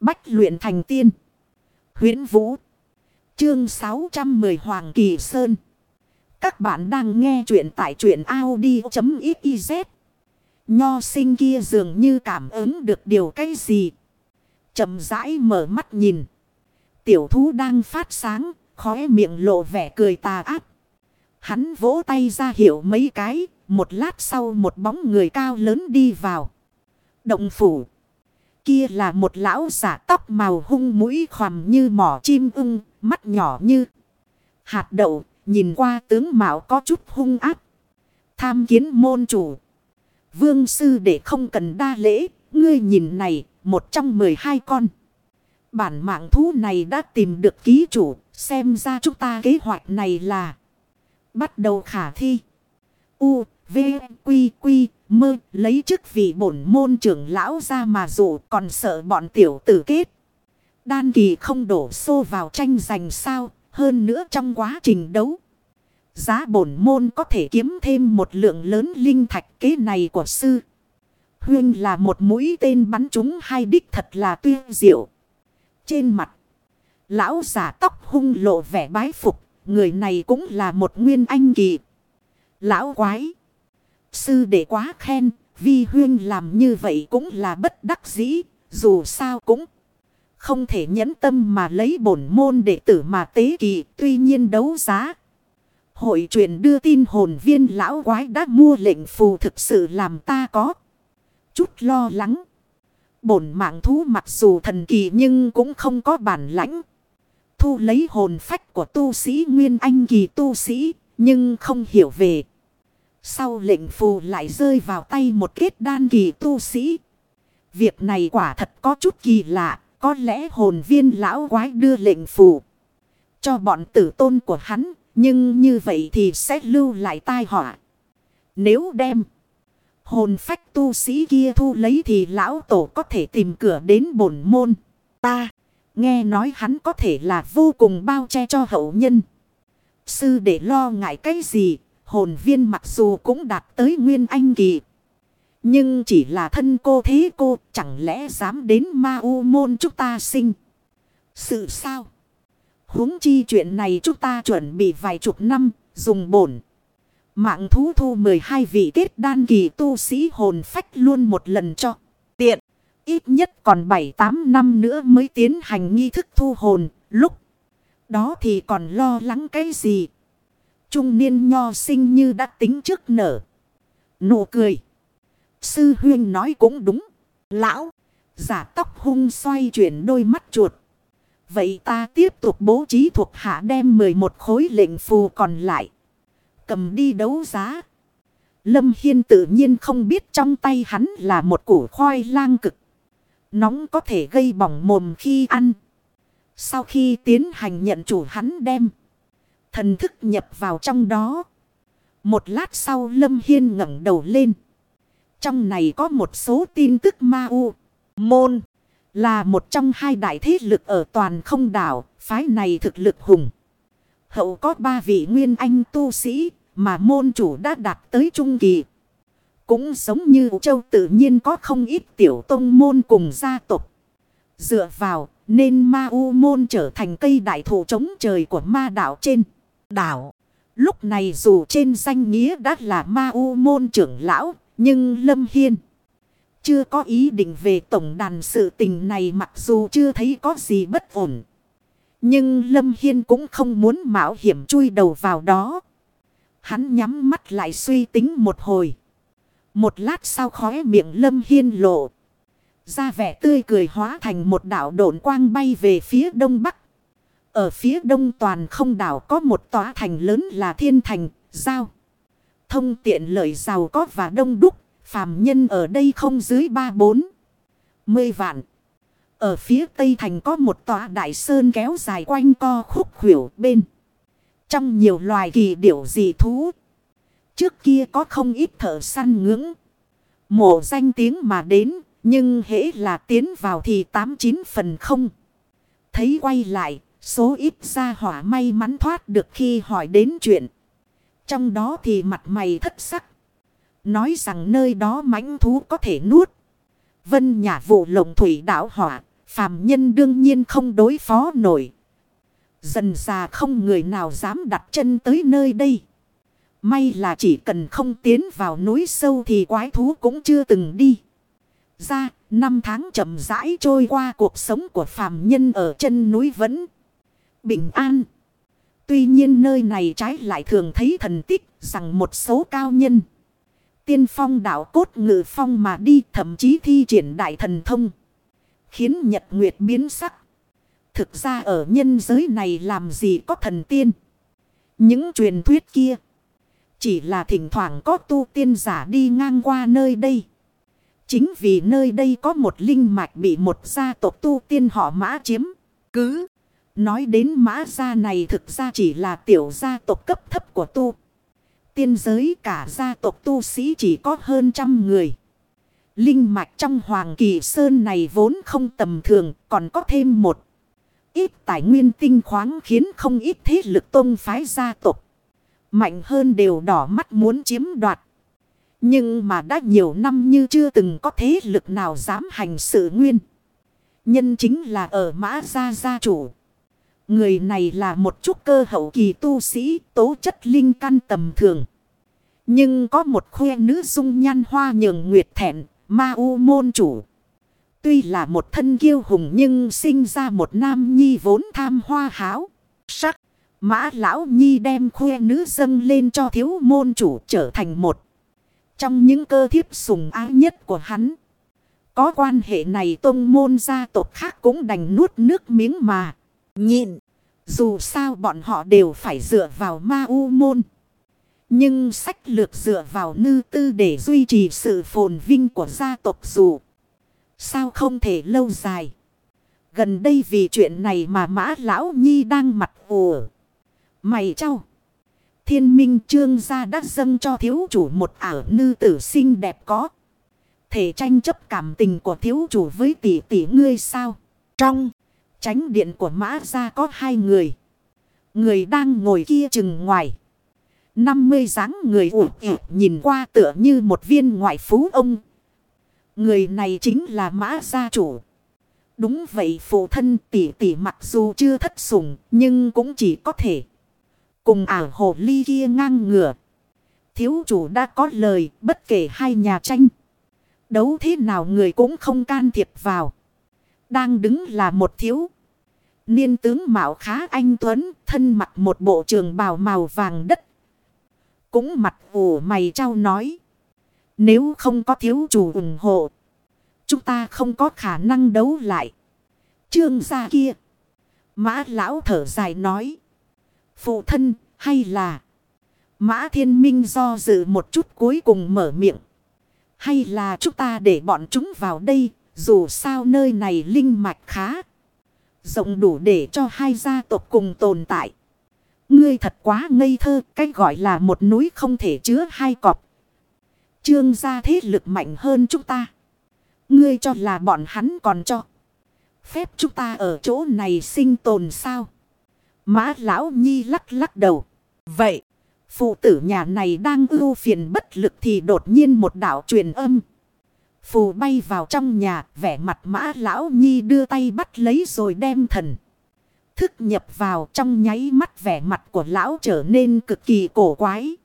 Bách luyện thành tiên. huyễn Vũ. Chương 610 Hoàng Kỳ Sơn. Các bạn đang nghe truyện tại truyện Audi.xyz. Nho sinh kia dường như cảm ứng được điều cái gì. chậm rãi mở mắt nhìn. Tiểu thú đang phát sáng, khóe miệng lộ vẻ cười tà ác. Hắn vỗ tay ra hiệu mấy cái, một lát sau một bóng người cao lớn đi vào. Động phủ. Kia là một lão giả tóc màu hung mũi khoằm như mỏ chim ưng, mắt nhỏ như hạt đậu, nhìn qua tướng mạo có chút hung áp. Tham kiến môn chủ. Vương sư để không cần đa lễ, ngươi nhìn này, một trong mười hai con. Bản mạng thú này đã tìm được ký chủ, xem ra chúng ta kế hoạch này là bắt đầu khả thi. U, V, Quy, Quy, Mơ, lấy chức vị bổn môn trưởng lão ra mà dụ còn sợ bọn tiểu tử kết. Đan kỳ không đổ xô vào tranh giành sao, hơn nữa trong quá trình đấu. Giá bổn môn có thể kiếm thêm một lượng lớn linh thạch kế này của sư. Huyên là một mũi tên bắn trúng hai đích thật là tuyên diệu. Trên mặt, lão giả tóc hung lộ vẻ bái phục, người này cũng là một nguyên anh kỳ. Lão quái, sư đệ quá khen, vi huyên làm như vậy cũng là bất đắc dĩ, dù sao cũng không thể nhẫn tâm mà lấy bổn môn đệ tử mà tế kỳ, tuy nhiên đấu giá. Hội truyền đưa tin hồn viên lão quái đã mua lệnh phù thực sự làm ta có chút lo lắng. Bổn mạng thú mặc dù thần kỳ nhưng cũng không có bản lãnh. Thu lấy hồn phách của tu sĩ Nguyên Anh kỳ tu sĩ, nhưng không hiểu về. Sau lệnh phù lại rơi vào tay một kết đan kỳ tu sĩ. Việc này quả thật có chút kỳ lạ, có lẽ hồn viên lão quái đưa lệnh phù cho bọn tử tôn của hắn, nhưng như vậy thì sẽ lưu lại tai họa. Nếu đem hồn phách tu sĩ kia thu lấy thì lão tổ có thể tìm cửa đến bổn môn. Ta nghe nói hắn có thể là vô cùng bao che cho hậu nhân. Sư để lo ngại cái gì, hồn viên mặc dù cũng đạt tới nguyên anh kỳ. Nhưng chỉ là thân cô thế cô, chẳng lẽ dám đến ma u môn chúng ta sinh. Sự sao? huống chi chuyện này chúng ta chuẩn bị vài chục năm, dùng bổn. Mạng thú thu 12 vị kết đan kỳ tu sĩ hồn phách luôn một lần cho. Tiện. Ít nhất còn 7-8 năm nữa mới tiến hành nghi thức thu hồn. Lúc đó thì còn lo lắng cái gì? Trung niên nho sinh như đã tính trước nở. Nụ cười. Sư huyên nói cũng đúng. Lão. Giả tóc hung xoay chuyển đôi mắt chuột. Vậy ta tiếp tục bố trí thuộc hạ đem 11 khối lệnh phù còn lại. Cầm đi đấu giá. Lâm Hiên tự nhiên không biết trong tay hắn là một củ khoai lang cực. Nóng có thể gây bỏng mồm khi ăn. Sau khi tiến hành nhận chủ hắn đem. Thần thức nhập vào trong đó. Một lát sau Lâm Hiên ngẩng đầu lên. Trong này có một số tin tức ma u. Môn. Là một trong hai đại thế lực ở toàn không đảo. Phái này thực lực hùng. Hậu có ba vị nguyên anh tu sĩ. Mà môn chủ đã đạt tới trung kỳ. Cũng giống như châu tự nhiên có không ít tiểu tông môn cùng gia tộc. Dựa vào, nên ma u môn trở thành cây đại thụ chống trời của ma đảo trên đảo. Lúc này dù trên danh nghĩa đã là ma u môn trưởng lão, nhưng Lâm Hiên chưa có ý định về tổng đàn sự tình này mặc dù chưa thấy có gì bất ổn. Nhưng Lâm Hiên cũng không muốn mạo hiểm chui đầu vào đó. Hắn nhắm mắt lại suy tính một hồi. Một lát sau khóe miệng Lâm Hiên lộ. Ra vẻ tươi cười hóa thành một đảo độn quang bay về phía đông bắc. Ở phía đông toàn không đảo có một tòa thành lớn là thiên thành, giao. Thông tiện lợi giàu có và đông đúc, phàm nhân ở đây không dưới ba bốn mươi vạn. Ở phía tây thành có một tòa đại sơn kéo dài quanh co khúc khuỷu bên. Trong nhiều loài kỳ điểu dị thú. Trước kia có không ít thợ săn ngưỡng. Mộ danh tiếng mà đến. Nhưng hễ là tiến vào thì tám chín phần không. Thấy quay lại. Số ít ra hỏa may mắn thoát được khi hỏi đến chuyện. Trong đó thì mặt mày thất sắc. Nói rằng nơi đó mãnh thú có thể nuốt. Vân nhà vụ lồng thủy đảo hỏa. phàm nhân đương nhiên không đối phó nổi. Dần già không người nào dám đặt chân tới nơi đây. May là chỉ cần không tiến vào núi sâu thì quái thú cũng chưa từng đi. Ra, năm tháng chậm rãi trôi qua cuộc sống của phàm nhân ở chân núi vẫn bình an. Tuy nhiên nơi này trái lại thường thấy thần tích rằng một số cao nhân. Tiên phong đạo cốt ngự phong mà đi, thậm chí thi triển đại thần thông. Khiến nhật nguyệt biến sắc. Thực ra ở nhân giới này làm gì có thần tiên. Những truyền thuyết kia. Chỉ là thỉnh thoảng có tu tiên giả đi ngang qua nơi đây. Chính vì nơi đây có một linh mạch bị một gia tộc tu tiên họ mã chiếm. Cứ nói đến mã gia này thực ra chỉ là tiểu gia tộc cấp thấp của tu. Tiên giới cả gia tộc tu sĩ chỉ có hơn trăm người. Linh mạch trong Hoàng Kỳ Sơn này vốn không tầm thường, còn có thêm một ít tài nguyên tinh khoáng khiến không ít thế lực tôn phái gia tộc. Mạnh hơn đều đỏ mắt muốn chiếm đoạt. Nhưng mà đã nhiều năm như chưa từng có thế lực nào dám hành sự nguyên. Nhân chính là ở mã gia gia chủ. Người này là một chút cơ hậu kỳ tu sĩ tố chất linh căn tầm thường. Nhưng có một khuê nữ dung nhan hoa nhường nguyệt thẹn, ma u môn chủ. Tuy là một thân kiêu hùng nhưng sinh ra một nam nhi vốn tham hoa háo. Sắc, mã lão nhi đem khuê nữ dâng lên cho thiếu môn chủ trở thành một. Trong những cơ thiếp sùng ái nhất của hắn. Có quan hệ này tông môn gia tộc khác cũng đành nuốt nước miếng mà. Nhịn. Dù sao bọn họ đều phải dựa vào ma u môn. Nhưng sách lược dựa vào nư tư để duy trì sự phồn vinh của gia tộc dù. Sao không thể lâu dài. Gần đây vì chuyện này mà mã lão nhi đang mặt ủ. Mày trao. Thiên minh trương gia đã dâng cho thiếu chủ một ảo nư tử xinh đẹp có. Thể tranh chấp cảm tình của thiếu chủ với tỷ tỷ ngươi sao. Trong tránh điện của mã gia có hai người. Người đang ngồi kia chừng ngoài. 50 dáng người ủ nhìn qua tựa như một viên ngoại phú ông. Người này chính là mã gia chủ. Đúng vậy, phụ thân tỷ tỷ mặc dù chưa thất sủng, nhưng cũng chỉ có thể. Cùng ảo hồ ly kia ngang ngửa. Thiếu chủ đã có lời, bất kể hai nhà tranh. Đấu thế nào người cũng không can thiệp vào. Đang đứng là một thiếu. Niên tướng mạo khá anh Tuấn, thân mặc một bộ trường bào màu vàng đất. Cũng mặt ủ mày trao nói. Nếu không có thiếu chủ ủng hộ. Chúng ta không có khả năng đấu lại. Trương gia kia. Mã lão thở dài nói. Phụ thân, hay là. Mã thiên minh do dự một chút cuối cùng mở miệng. Hay là chúng ta để bọn chúng vào đây. Dù sao nơi này linh mạch khá. Rộng đủ để cho hai gia tộc cùng tồn tại. Ngươi thật quá ngây thơ. cách gọi là một núi không thể chứa hai cọp. Trương gia thế lực mạnh hơn chúng ta. Ngươi cho là bọn hắn còn cho. Phép chúng ta ở chỗ này sinh tồn sao? Mã lão nhi lắc lắc đầu. Vậy, phụ tử nhà này đang ưu phiền bất lực thì đột nhiên một đạo truyền âm. Phù bay vào trong nhà, vẻ mặt mã lão nhi đưa tay bắt lấy rồi đem thần. Thức nhập vào trong nháy mắt vẻ mặt của lão trở nên cực kỳ cổ quái.